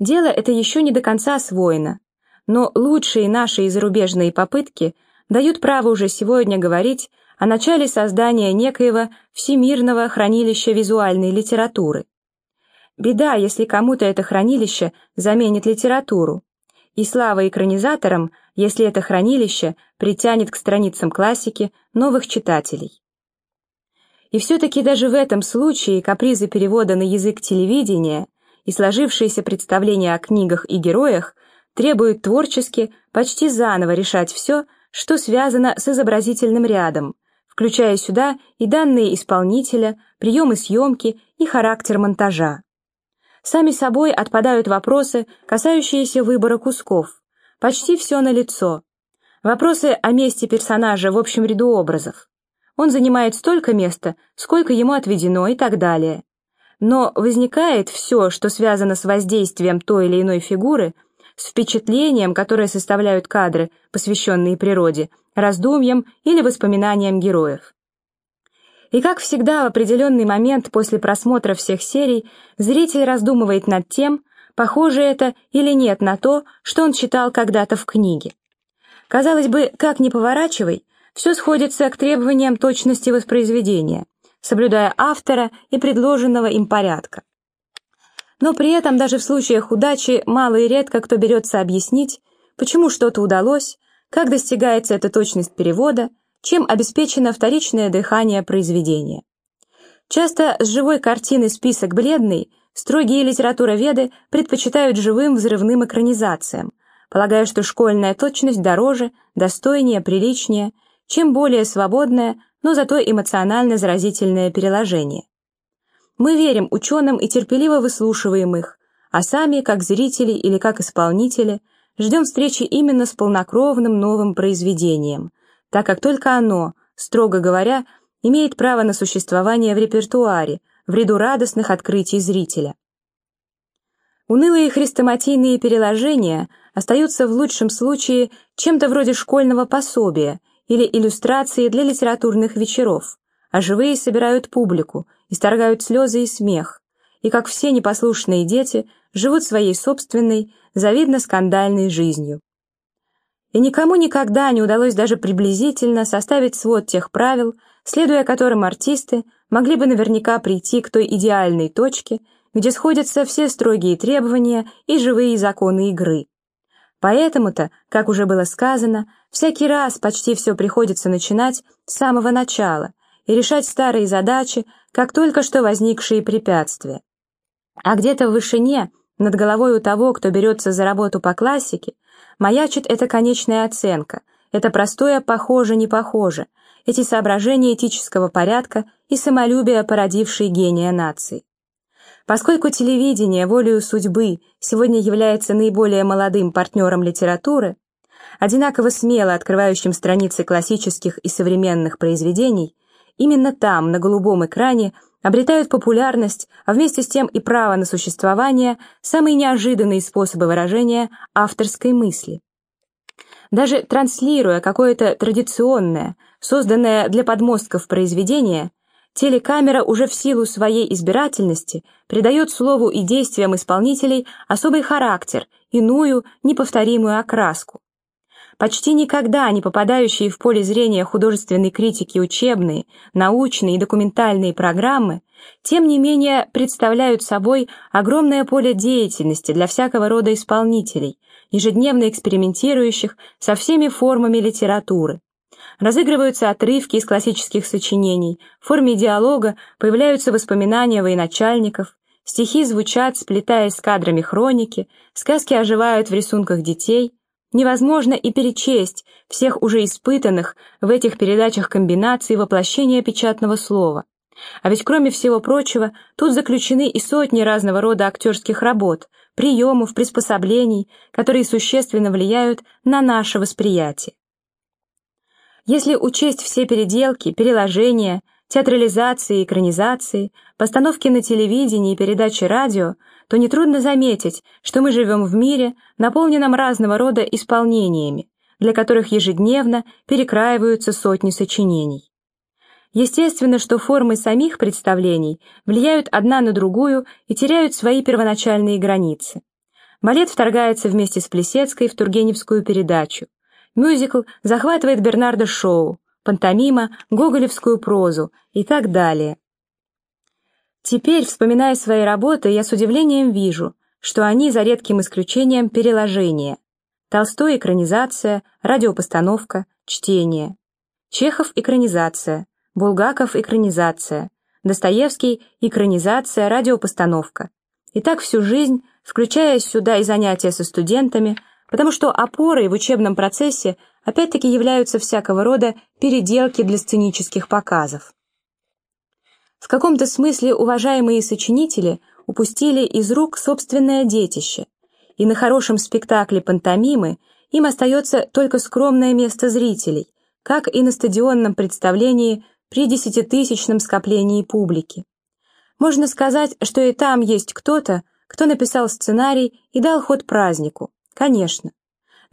Дело это еще не до конца освоено, но лучшие наши и зарубежные попытки дают право уже сегодня говорить о начале создания некоего всемирного хранилища визуальной литературы. Беда, если кому-то это хранилище заменит литературу, и слава экранизаторам, если это хранилище притянет к страницам классики новых читателей. И все-таки даже в этом случае капризы перевода на язык телевидения и сложившиеся представления о книгах и героях требуют творчески почти заново решать все, что связано с изобразительным рядом, включая сюда и данные исполнителя, приемы съемки и характер монтажа. Сами собой отпадают вопросы, касающиеся выбора кусков. Почти все налицо. Вопросы о месте персонажа в общем ряду образов. Он занимает столько места, сколько ему отведено и так далее. Но возникает все, что связано с воздействием той или иной фигуры, с впечатлением, которое составляют кадры, посвященные природе, раздумьям или воспоминаниям героев. И как всегда, в определенный момент после просмотра всех серий зритель раздумывает над тем, похоже это или нет на то, что он читал когда-то в книге. Казалось бы, как ни поворачивай, все сходится к требованиям точности воспроизведения, соблюдая автора и предложенного им порядка. Но при этом даже в случаях удачи мало и редко кто берется объяснить, почему что-то удалось, как достигается эта точность перевода, чем обеспечено вторичное дыхание произведения. Часто с живой картины список бледный, строгие литературоведы предпочитают живым взрывным экранизациям, полагая, что школьная точность дороже, достойнее, приличнее, чем более свободное, но зато эмоционально заразительное переложение. Мы верим ученым и терпеливо выслушиваем их, а сами, как зрители или как исполнители, ждем встречи именно с полнокровным новым произведением, так как только оно, строго говоря, имеет право на существование в репертуаре, в ряду радостных открытий зрителя. Унылые хрестоматийные переложения остаются в лучшем случае чем-то вроде школьного пособия или иллюстрации для литературных вечеров, а живые собирают публику, исторгают слезы и смех, и, как все непослушные дети, живут своей собственной, завидно скандальной жизнью и никому никогда не удалось даже приблизительно составить свод тех правил, следуя которым артисты могли бы наверняка прийти к той идеальной точке, где сходятся все строгие требования и живые законы игры. Поэтому-то, как уже было сказано, всякий раз почти все приходится начинать с самого начала и решать старые задачи, как только что возникшие препятствия. А где-то в вышине, над головой у того, кто берется за работу по классике, Маячит эта конечная оценка, это простое «похоже-не похоже», эти соображения этического порядка и самолюбие, породившие гения нации. Поскольку телевидение волею судьбы сегодня является наиболее молодым партнером литературы, одинаково смело открывающим страницы классических и современных произведений, именно там, на голубом экране, обретают популярность, а вместе с тем и право на существование самые неожиданные способы выражения авторской мысли. Даже транслируя какое-то традиционное, созданное для подмостков произведение, телекамера уже в силу своей избирательности придает слову и действиям исполнителей особый характер, иную, неповторимую окраску. Почти никогда не попадающие в поле зрения художественной критики учебные, научные и документальные программы, тем не менее представляют собой огромное поле деятельности для всякого рода исполнителей, ежедневно экспериментирующих со всеми формами литературы. Разыгрываются отрывки из классических сочинений, в форме диалога появляются воспоминания военачальников, стихи звучат, сплетаясь с кадрами хроники, сказки оживают в рисунках детей – Невозможно и перечесть всех уже испытанных в этих передачах комбинаций воплощения печатного слова. А ведь кроме всего прочего, тут заключены и сотни разного рода актерских работ, приемов, приспособлений, которые существенно влияют на наше восприятие. Если учесть все переделки, переложения, театрализации, экранизации, постановки на телевидении и передачи радио, то нетрудно заметить, что мы живем в мире, наполненном разного рода исполнениями, для которых ежедневно перекраиваются сотни сочинений. Естественно, что формы самих представлений влияют одна на другую и теряют свои первоначальные границы. Балет вторгается вместе с Плесецкой в Тургеневскую передачу. Мюзикл захватывает Бернардо Шоу, пантомима, гоголевскую прозу и так далее. Теперь, вспоминая свои работы, я с удивлением вижу, что они, за редким исключением, переложения. Толстой – экранизация, радиопостановка, чтение. Чехов – экранизация, Булгаков – экранизация, Достоевский – экранизация, радиопостановка. И так всю жизнь, включая сюда и занятия со студентами, потому что опорой в учебном процессе опять-таки являются всякого рода переделки для сценических показов. В каком-то смысле уважаемые сочинители упустили из рук собственное детище, и на хорошем спектакле пантомимы им остается только скромное место зрителей, как и на стадионном представлении при десятитысячном скоплении публики. Можно сказать, что и там есть кто-то, кто написал сценарий и дал ход празднику, конечно.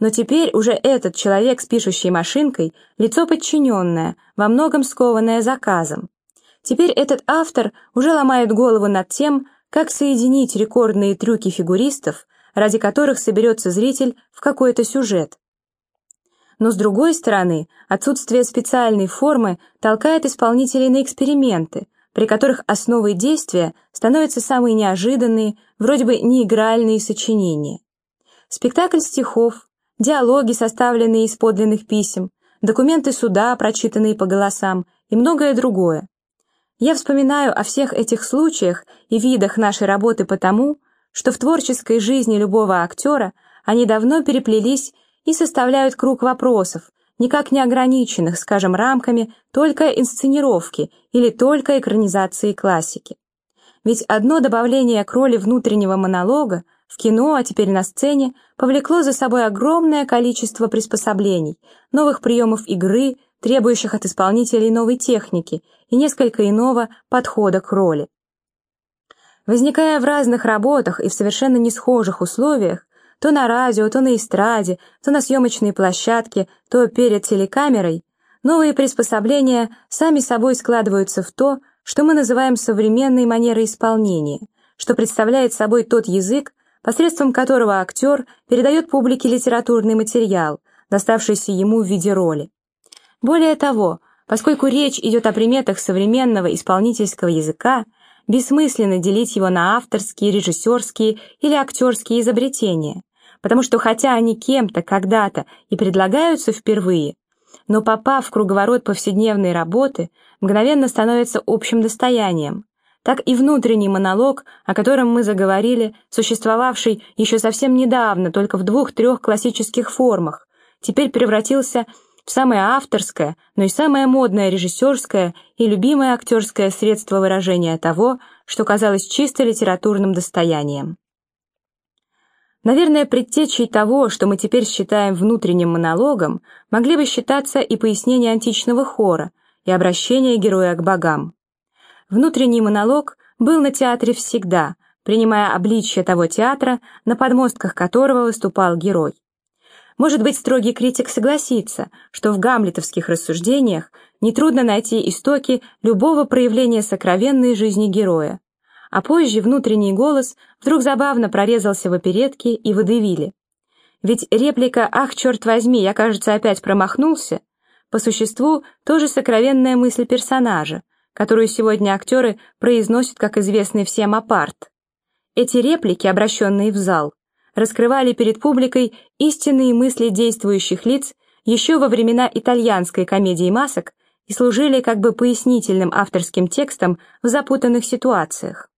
Но теперь уже этот человек с пишущей машинкой – лицо подчиненное, во многом скованное заказом. Теперь этот автор уже ломает голову над тем, как соединить рекордные трюки фигуристов, ради которых соберется зритель в какой-то сюжет. Но с другой стороны, отсутствие специальной формы толкает исполнителей на эксперименты, при которых основой действия становятся самые неожиданные, вроде бы неигральные сочинения. Спектакль стихов, диалоги, составленные из подлинных писем, документы суда, прочитанные по голосам и многое другое. Я вспоминаю о всех этих случаях и видах нашей работы потому, что в творческой жизни любого актера они давно переплелись и составляют круг вопросов, никак не ограниченных, скажем, рамками только инсценировки или только экранизации классики. Ведь одно добавление к роли внутреннего монолога в кино, а теперь на сцене, повлекло за собой огромное количество приспособлений, новых приемов игры, требующих от исполнителей новой техники и несколько иного подхода к роли. Возникая в разных работах и в совершенно не схожих условиях, то на радио, то на эстраде, то на съемочной площадке, то перед телекамерой, новые приспособления сами собой складываются в то, что мы называем современной манерой исполнения, что представляет собой тот язык, посредством которого актер передает публике литературный материал, доставшийся ему в виде роли. Более того, поскольку речь идет о приметах современного исполнительского языка, бессмысленно делить его на авторские, режиссерские или актерские изобретения, потому что хотя они кем-то когда-то и предлагаются впервые, но попав в круговорот повседневной работы, мгновенно становятся общим достоянием, так и внутренний монолог, о котором мы заговорили, существовавший еще совсем недавно только в двух-трех классических формах, теперь превратился самое авторское, но и самое модное режиссерское и любимое актерское средство выражения того, что казалось чисто литературным достоянием. Наверное, предтечей того, что мы теперь считаем внутренним монологом, могли бы считаться и пояснения античного хора, и обращение героя к богам. Внутренний монолог был на театре всегда, принимая обличье того театра, на подмостках которого выступал герой. Может быть, строгий критик согласится, что в гамлетовских рассуждениях нетрудно найти истоки любого проявления сокровенной жизни героя. А позже внутренний голос вдруг забавно прорезался в оперетке и водевиле. Ведь реплика «Ах, черт возьми, я, кажется, опять промахнулся» по существу тоже сокровенная мысль персонажа, которую сегодня актеры произносят как известный всем апарт. Эти реплики, обращенные в зал, раскрывали перед публикой истинные мысли действующих лиц еще во времена итальянской комедии масок и служили как бы пояснительным авторским текстом в запутанных ситуациях.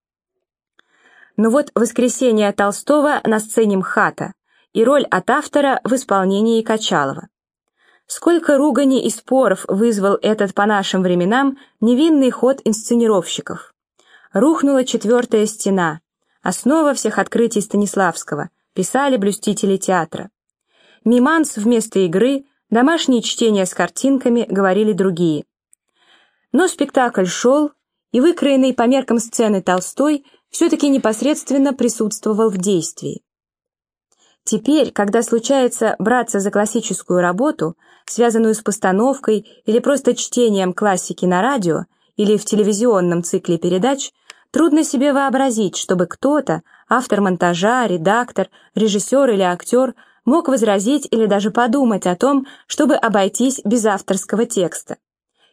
Но вот «Воскресенье» Толстого на сцене МХАТа и роль от автора в исполнении Качалова. Сколько ругани и споров вызвал этот по нашим временам невинный ход инсценировщиков. Рухнула четвертая стена, основа всех открытий Станиславского – писали блюстители театра. Миманс вместо игры, домашние чтения с картинками, говорили другие. Но спектакль шел, и выкроенный по меркам сцены Толстой все-таки непосредственно присутствовал в действии. Теперь, когда случается браться за классическую работу, связанную с постановкой или просто чтением классики на радио или в телевизионном цикле передач, Трудно себе вообразить, чтобы кто-то, автор монтажа, редактор, режиссер или актер, мог возразить или даже подумать о том, чтобы обойтись без авторского текста.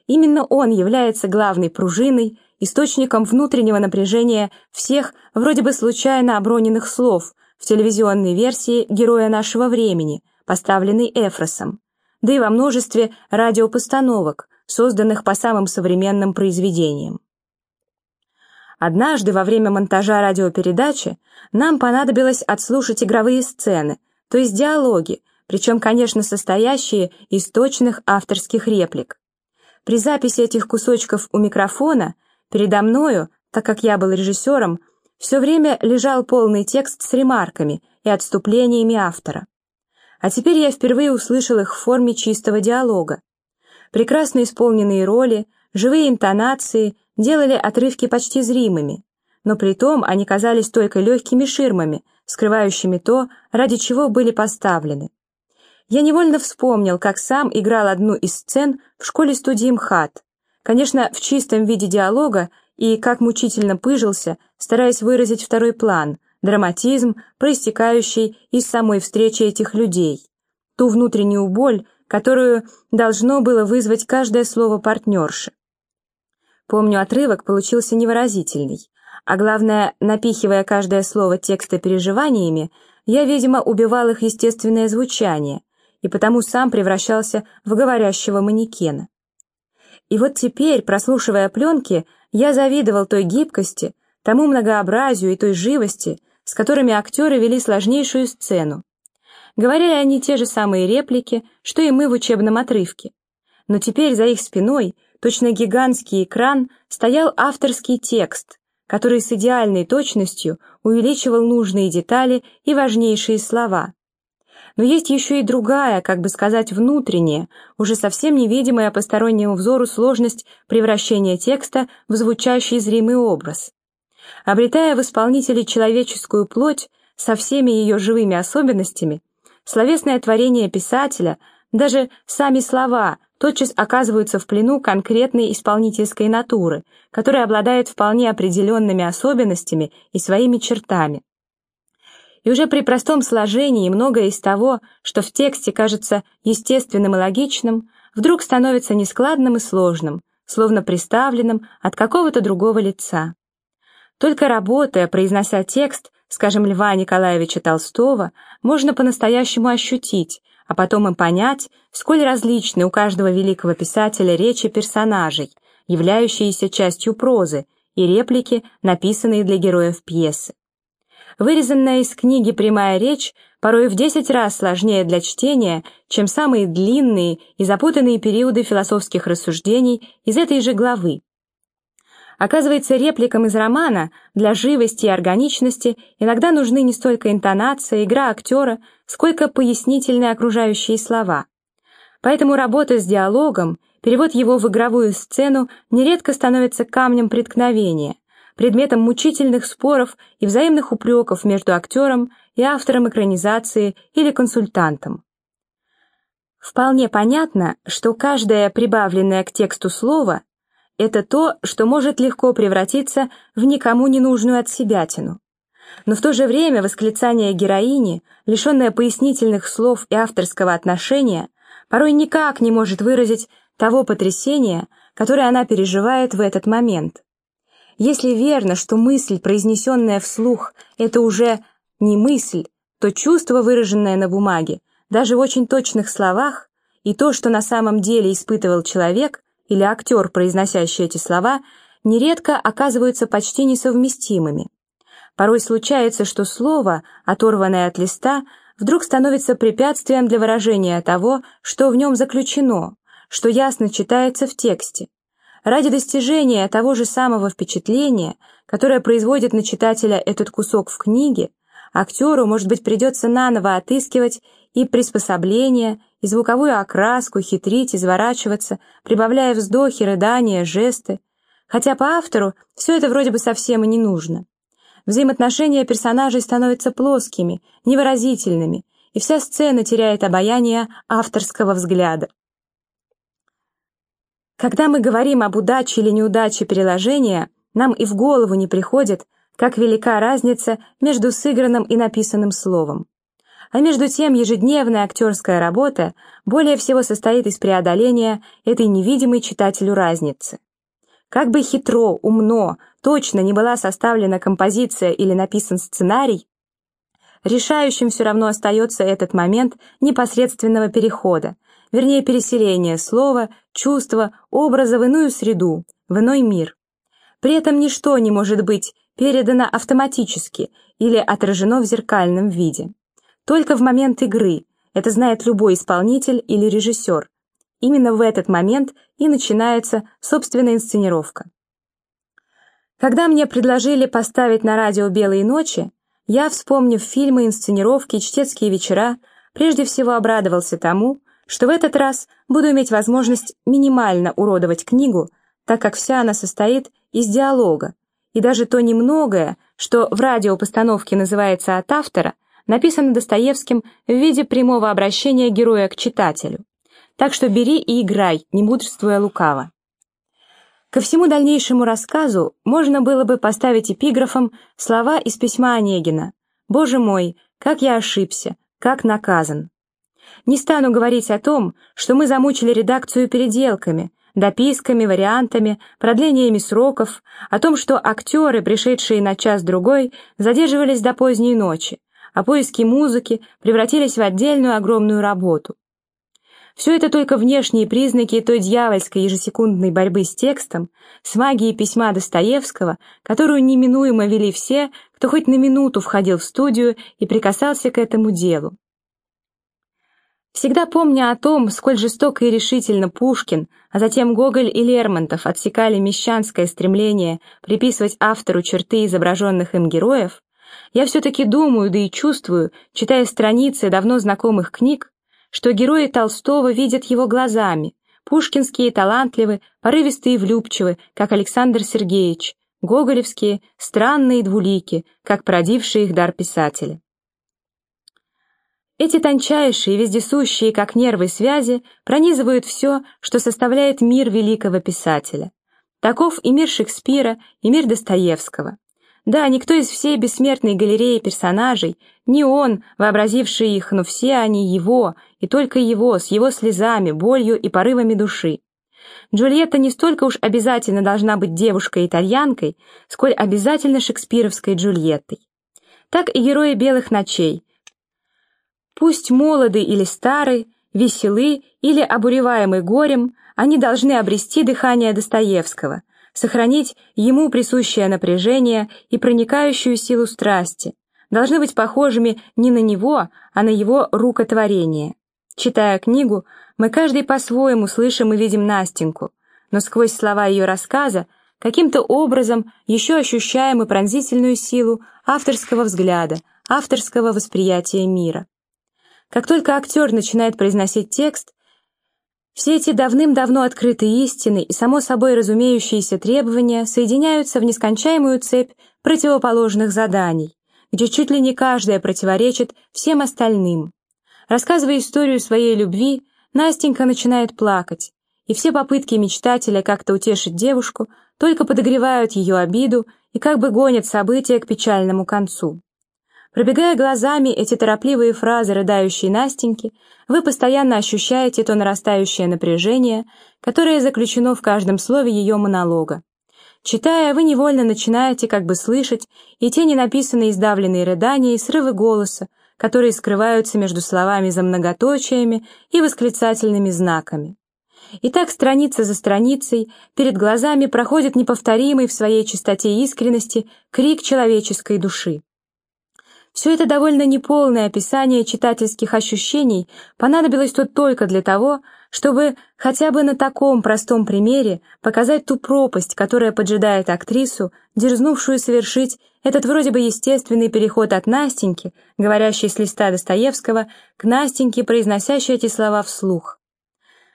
Именно он является главной пружиной, источником внутреннего напряжения всех вроде бы случайно оброненных слов в телевизионной версии «Героя нашего времени», поставленной Эфросом, да и во множестве радиопостановок, созданных по самым современным произведениям. Однажды во время монтажа радиопередачи нам понадобилось отслушать игровые сцены, то есть диалоги, причем, конечно, состоящие из точных авторских реплик. При записи этих кусочков у микрофона передо мною, так как я был режиссером, все время лежал полный текст с ремарками и отступлениями автора. А теперь я впервые услышал их в форме чистого диалога. Прекрасно исполненные роли, живые интонации делали отрывки почти зримыми, но при том они казались только легкими ширмами, скрывающими то, ради чего были поставлены. Я невольно вспомнил, как сам играл одну из сцен в школе-студии МХАТ, конечно, в чистом виде диалога, и как мучительно пыжился, стараясь выразить второй план, драматизм, проистекающий из самой встречи этих людей, ту внутреннюю боль, которую должно было вызвать каждое слово партнерши. Помню, отрывок получился невыразительный, а главное, напихивая каждое слово текста переживаниями, я, видимо, убивал их естественное звучание, и потому сам превращался в говорящего манекена. И вот теперь, прослушивая пленки, я завидовал той гибкости, тому многообразию и той живости, с которыми актеры вели сложнейшую сцену. Говорили они те же самые реплики, что и мы в учебном отрывке. Но теперь за их спиной, точно гигантский экран, стоял авторский текст, который с идеальной точностью увеличивал нужные детали и важнейшие слова. Но есть еще и другая, как бы сказать, внутренняя, уже совсем невидимая постороннему взору сложность превращения текста в звучащий зримый образ. Обретая в исполнителе человеческую плоть со всеми ее живыми особенностями, словесное творение писателя, даже сами слова, тотчас оказываются в плену конкретной исполнительской натуры, которая обладает вполне определенными особенностями и своими чертами. И уже при простом сложении многое из того, что в тексте кажется естественным и логичным, вдруг становится нескладным и сложным, словно приставленным от какого-то другого лица. Только работая, произнося текст, скажем, Льва Николаевича Толстого, можно по-настоящему ощутить, а потом и понять, сколь различны у каждого великого писателя речи персонажей, являющиеся частью прозы, и реплики, написанные для героев пьесы. Вырезанная из книги прямая речь порой в десять раз сложнее для чтения, чем самые длинные и запутанные периоды философских рассуждений из этой же главы. Оказывается, репликам из романа для живости и органичности иногда нужны не столько интонация, игра актера, сколько пояснительные окружающие слова. Поэтому работа с диалогом, перевод его в игровую сцену нередко становится камнем преткновения – предметом мучительных споров и взаимных упреков между актером и автором экранизации или консультантом. Вполне понятно, что каждое прибавленное к тексту слово – это то, что может легко превратиться в никому не нужную отсебятину. Но в то же время восклицание героини, лишенное пояснительных слов и авторского отношения, порой никак не может выразить того потрясения, которое она переживает в этот момент. Если верно, что мысль, произнесенная вслух, это уже не мысль, то чувство, выраженное на бумаге, даже в очень точных словах, и то, что на самом деле испытывал человек или актер, произносящий эти слова, нередко оказываются почти несовместимыми. Порой случается, что слово, оторванное от листа, вдруг становится препятствием для выражения того, что в нем заключено, что ясно читается в тексте. Ради достижения того же самого впечатления, которое производит на читателя этот кусок в книге, актеру, может быть, придется наново отыскивать и приспособления, и звуковую окраску, хитрить, изворачиваться, прибавляя вздохи, рыдания, жесты. Хотя по автору все это вроде бы совсем и не нужно. Взаимоотношения персонажей становятся плоскими, невыразительными, и вся сцена теряет обаяние авторского взгляда. Когда мы говорим об удаче или неудаче переложения, нам и в голову не приходит, как велика разница между сыгранным и написанным словом. А между тем ежедневная актерская работа более всего состоит из преодоления этой невидимой читателю разницы. Как бы хитро, умно, точно не была составлена композиция или написан сценарий, решающим все равно остается этот момент непосредственного перехода, вернее переселения слова, чувства, образа в иную среду, в иной мир. При этом ничто не может быть передано автоматически или отражено в зеркальном виде. Только в момент игры, это знает любой исполнитель или режиссер. Именно в этот момент и начинается собственная инсценировка. Когда мне предложили поставить на радио «Белые ночи», я, вспомнив фильмы, инсценировки, чтецкие вечера, прежде всего обрадовался тому, что в этот раз буду иметь возможность минимально уродовать книгу, так как вся она состоит из диалога, и даже то немногое, что в радиопостановке называется от автора, написано Достоевским в виде прямого обращения героя к читателю. Так что бери и играй, не мудрствуя лукаво. Ко всему дальнейшему рассказу можно было бы поставить эпиграфом слова из письма Онегина «Боже мой, как я ошибся, как наказан». Не стану говорить о том, что мы замучили редакцию переделками, дописками, вариантами, продлениями сроков, о том, что актеры, пришедшие на час-другой, задерживались до поздней ночи, а поиски музыки превратились в отдельную огромную работу. Все это только внешние признаки той дьявольской ежесекундной борьбы с текстом, с магией письма Достоевского, которую неминуемо вели все, кто хоть на минуту входил в студию и прикасался к этому делу. Всегда помня о том, сколь жестоко и решительно Пушкин, а затем Гоголь и Лермонтов отсекали мещанское стремление приписывать автору черты изображенных им героев, я все-таки думаю, да и чувствую, читая страницы давно знакомых книг, что герои Толстого видят его глазами, пушкинские талантливы, порывистые и влюбчивы, как Александр Сергеевич, гоголевские странные двулики, как породивший их дар писателя. Эти тончайшие, вездесущие, как нервы связи, пронизывают все, что составляет мир великого писателя. Таков и мир Шекспира, и мир Достоевского. Да, никто из всей бессмертной галереи персонажей, не он, вообразивший их, но все они его, и только его, с его слезами, болью и порывами души. Джульетта не столько уж обязательно должна быть девушкой-итальянкой, сколь обязательно шекспировской Джульеттой. Так и герои «Белых ночей», Пусть молоды или стары, веселы или обуреваемы горем, они должны обрести дыхание Достоевского, сохранить ему присущее напряжение и проникающую силу страсти, должны быть похожими не на него, а на его рукотворение. Читая книгу, мы каждый по-своему слышим и видим Настеньку, но сквозь слова ее рассказа каким-то образом еще ощущаем и пронзительную силу авторского взгляда, авторского восприятия мира. Как только актер начинает произносить текст, все эти давным-давно открытые истины и само собой разумеющиеся требования соединяются в нескончаемую цепь противоположных заданий, где чуть ли не каждое противоречит всем остальным. Рассказывая историю своей любви, Настенька начинает плакать, и все попытки мечтателя как-то утешить девушку только подогревают ее обиду и как бы гонят события к печальному концу. Пробегая глазами эти торопливые фразы рыдающей Настеньки, вы постоянно ощущаете то нарастающее напряжение, которое заключено в каждом слове ее монолога. Читая, вы невольно начинаете как бы слышать и те ненаписанные издавленные рыдания и срывы голоса, которые скрываются между словами за многоточиями и восклицательными знаками. И так страница за страницей перед глазами проходит неповторимый в своей чистоте и искренности крик человеческой души. Все это довольно неполное описание читательских ощущений понадобилось тут только для того, чтобы хотя бы на таком простом примере показать ту пропасть, которая поджидает актрису, дерзнувшую совершить этот вроде бы естественный переход от Настеньки, говорящей с листа Достоевского, к Настеньке, произносящей эти слова вслух.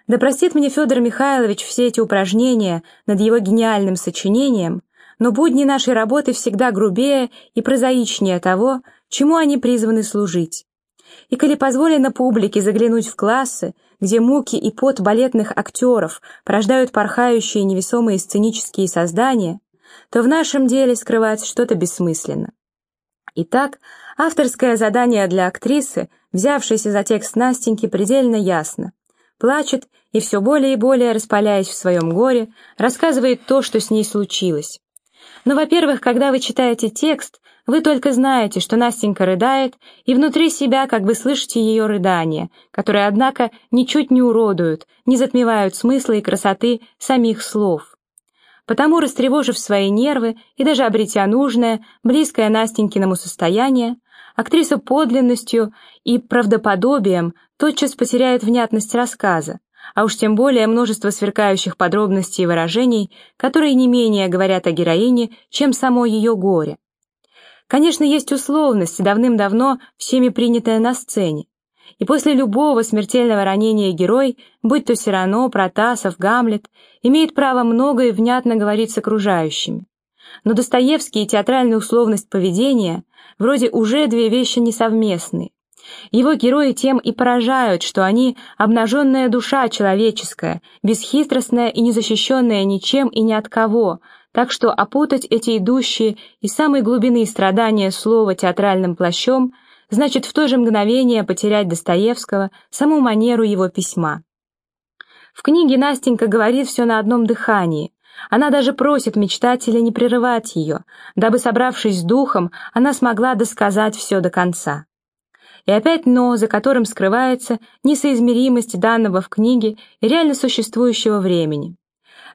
Да простит мне Федор Михайлович все эти упражнения над его гениальным сочинением, но будни нашей работы всегда грубее и прозаичнее того, чему они призваны служить. И коли позволено публике заглянуть в классы, где муки и пот балетных актеров порождают порхающие невесомые сценические создания, то в нашем деле скрывать что-то бессмысленно. Итак, авторское задание для актрисы, взявшейся за текст Настеньки, предельно ясно. Плачет и все более и более распаляясь в своем горе, рассказывает то, что с ней случилось. Но, во-первых, когда вы читаете текст, вы только знаете, что Настенька рыдает, и внутри себя как бы слышите ее рыдания, которые, однако, ничуть не уродуют, не затмевают смысла и красоты самих слов. Потому, растревожив свои нервы и даже обретя нужное, близкое Настенькиному состояние, актриса подлинностью и правдоподобием тотчас потеряет внятность рассказа, а уж тем более множество сверкающих подробностей и выражений, которые не менее говорят о героине, чем само ее горе. Конечно, есть условность, давным-давно всеми принятая на сцене. И после любого смертельного ранения герой, будь то Сирано, Протасов, Гамлет, имеет право много и внятно говорить с окружающими. Но Достоевский и театральная условность поведения вроде уже две вещи несовместные. Его герои тем и поражают, что они обнаженная душа человеческая, бесхитростная и незащищенная ничем и ни от кого, так что опутать эти идущие из самой глубины страдания слова театральным плащом значит в то же мгновение потерять Достоевского, саму манеру его письма. В книге Настенька говорит все на одном дыхании. Она даже просит мечтателя не прерывать ее, дабы, собравшись с духом, она смогла досказать все до конца. И опять «но», за которым скрывается несоизмеримость данного в книге и реально существующего времени.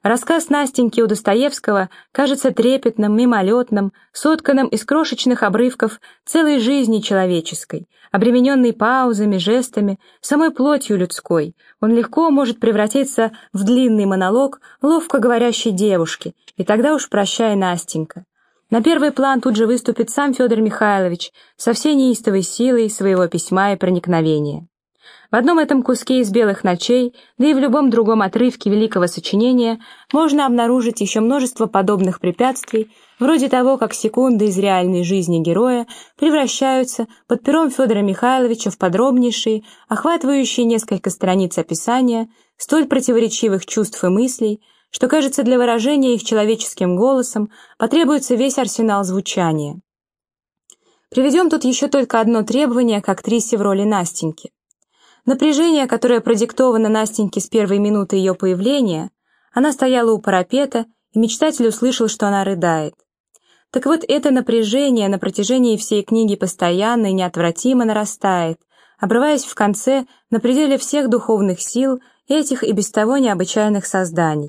Рассказ Настеньки у Достоевского кажется трепетным, мимолетным, сотканным из крошечных обрывков целой жизни человеческой, обремененной паузами, жестами, самой плотью людской. Он легко может превратиться в длинный монолог ловко говорящей девушки, и тогда уж прощай, Настенька. На первый план тут же выступит сам Федор Михайлович со всей неистовой силой своего письма и проникновения. В одном этом куске из «Белых ночей», да и в любом другом отрывке великого сочинения можно обнаружить еще множество подобных препятствий, вроде того, как секунды из реальной жизни героя превращаются под пером Федора Михайловича в подробнейшие, охватывающие несколько страниц описания столь противоречивых чувств и мыслей, что, кажется, для выражения их человеческим голосом потребуется весь арсенал звучания. Приведем тут еще только одно требование к актрисе в роли Настеньки. Напряжение, которое продиктовано Настеньке с первой минуты ее появления, она стояла у парапета, и мечтатель услышал, что она рыдает. Так вот, это напряжение на протяжении всей книги постоянно и неотвратимо нарастает, обрываясь в конце на пределе всех духовных сил этих и без того необычайных созданий.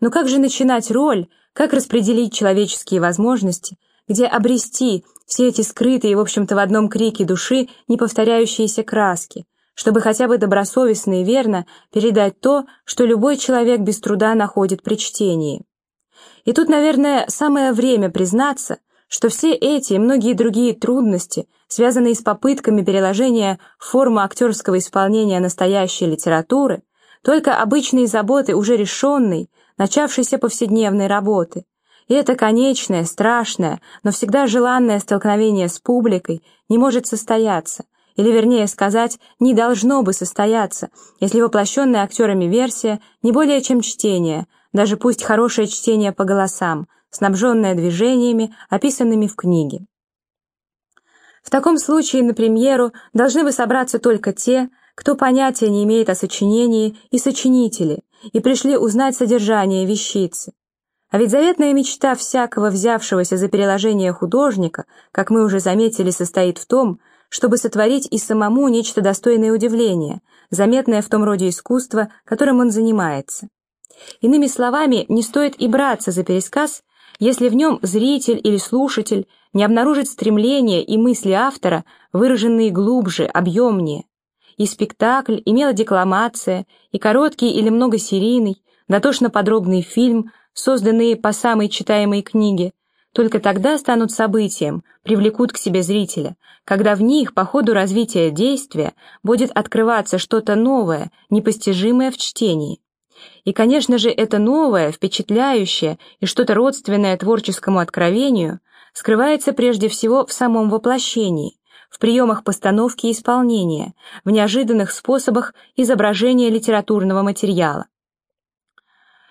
Но как же начинать роль, как распределить человеческие возможности, где обрести все эти скрытые, в общем-то, в одном крике души неповторяющиеся краски, чтобы хотя бы добросовестно и верно передать то, что любой человек без труда находит при чтении. И тут, наверное, самое время признаться, что все эти и многие другие трудности, связанные с попытками переложения в форму актерского исполнения настоящей литературы, только обычные заботы уже решенной, начавшейся повседневной работы. И это конечное, страшное, но всегда желанное столкновение с публикой не может состояться, или вернее сказать, не должно бы состояться, если воплощенная актерами версия не более чем чтение, даже пусть хорошее чтение по голосам, снабженное движениями, описанными в книге. В таком случае на премьеру должны бы собраться только те, кто понятия не имеет о сочинении, и сочинители, и пришли узнать содержание вещицы. А ведь заветная мечта всякого взявшегося за переложение художника, как мы уже заметили, состоит в том, чтобы сотворить и самому нечто достойное удивления, заметное в том роде искусства, которым он занимается. Иными словами, не стоит и браться за пересказ, если в нем зритель или слушатель не обнаружит стремления и мысли автора, выраженные глубже, объемнее. И спектакль, и мелодекламация, и короткий или многосерийный, дотошно подробный фильм, созданные по самой читаемой книге, только тогда станут событием, привлекут к себе зрителя, когда в них по ходу развития действия будет открываться что-то новое, непостижимое в чтении. И, конечно же, это новое, впечатляющее и что-то родственное творческому откровению скрывается прежде всего в самом воплощении, в приемах постановки и исполнения, в неожиданных способах изображения литературного материала.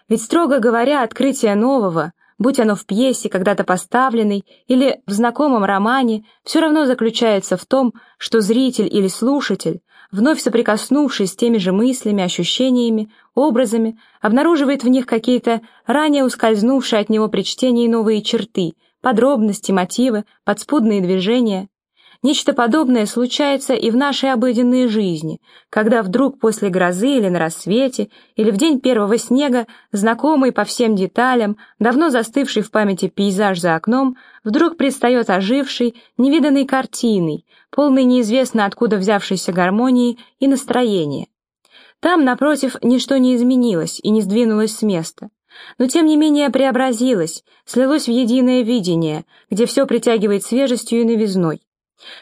Ведь, строго говоря, открытие нового – будь оно в пьесе, когда-то поставленной, или в знакомом романе, все равно заключается в том, что зритель или слушатель, вновь соприкоснувшись с теми же мыслями, ощущениями, образами, обнаруживает в них какие-то ранее ускользнувшие от него при чтении новые черты, подробности, мотивы, подспудные движения. Нечто подобное случается и в нашей обыденной жизни, когда вдруг после грозы или на рассвете, или в день первого снега, знакомый по всем деталям, давно застывший в памяти пейзаж за окном, вдруг предстает оживший, невиданной картиной, полной неизвестно откуда взявшейся гармонии и настроения. Там, напротив, ничто не изменилось и не сдвинулось с места но тем не менее преобразилось, слилось в единое видение, где все притягивает свежестью и новизной.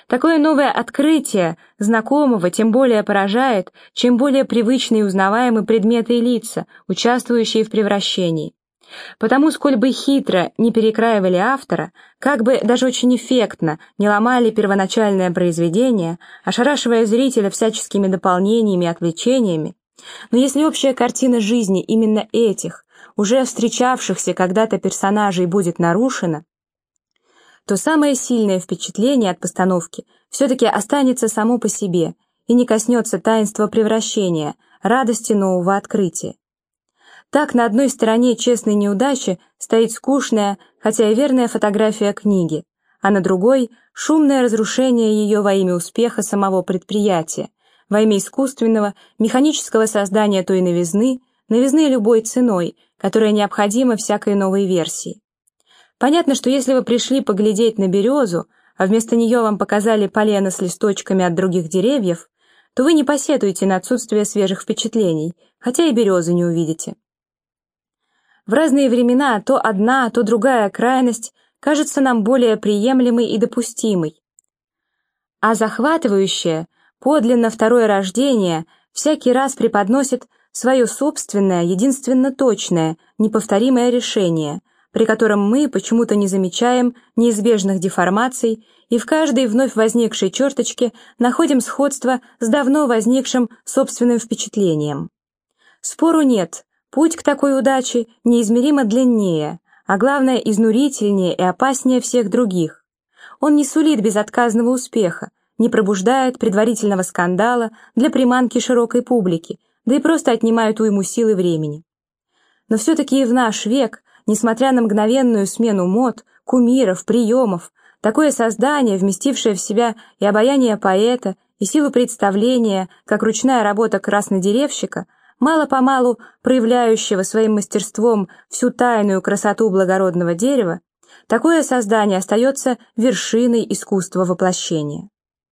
Такое новое открытие знакомого тем более поражает, чем более привычные и узнаваемы предметы и лица, участвующие в превращении. Потому, сколь бы хитро не перекраивали автора, как бы даже очень эффектно не ломали первоначальное произведение, ошарашивая зрителя всяческими дополнениями и отвлечениями, но если общая картина жизни именно этих, уже встречавшихся когда-то персонажей будет нарушена, то самое сильное впечатление от постановки все-таки останется само по себе и не коснется таинства превращения, радости нового открытия. Так на одной стороне честной неудачи стоит скучная, хотя и верная фотография книги, а на другой — шумное разрушение ее во имя успеха самого предприятия, во имя искусственного, механического создания той новизны, новизны любой ценой, которая необходима всякой новой версии. Понятно, что если вы пришли поглядеть на березу, а вместо нее вам показали полено с листочками от других деревьев, то вы не посетуете на отсутствие свежих впечатлений, хотя и березы не увидите. В разные времена то одна, то другая крайность кажется нам более приемлемой и допустимой. А захватывающее, подлинно второе рождение всякий раз преподносит свое собственное, единственно точное, неповторимое решение – при котором мы почему-то не замечаем неизбежных деформаций и в каждой вновь возникшей черточке находим сходство с давно возникшим собственным впечатлением. Спору нет, путь к такой удаче неизмеримо длиннее, а главное изнурительнее и опаснее всех других. Он не сулит безотказного успеха, не пробуждает предварительного скандала для приманки широкой публики, да и просто отнимает уйму сил и времени. Но все-таки и в наш век Несмотря на мгновенную смену мод, кумиров, приемов, такое создание, вместившее в себя и обаяние поэта, и силу представления, как ручная работа краснодеревщика, мало-помалу проявляющего своим мастерством всю тайную красоту благородного дерева, такое создание остается вершиной искусства воплощения.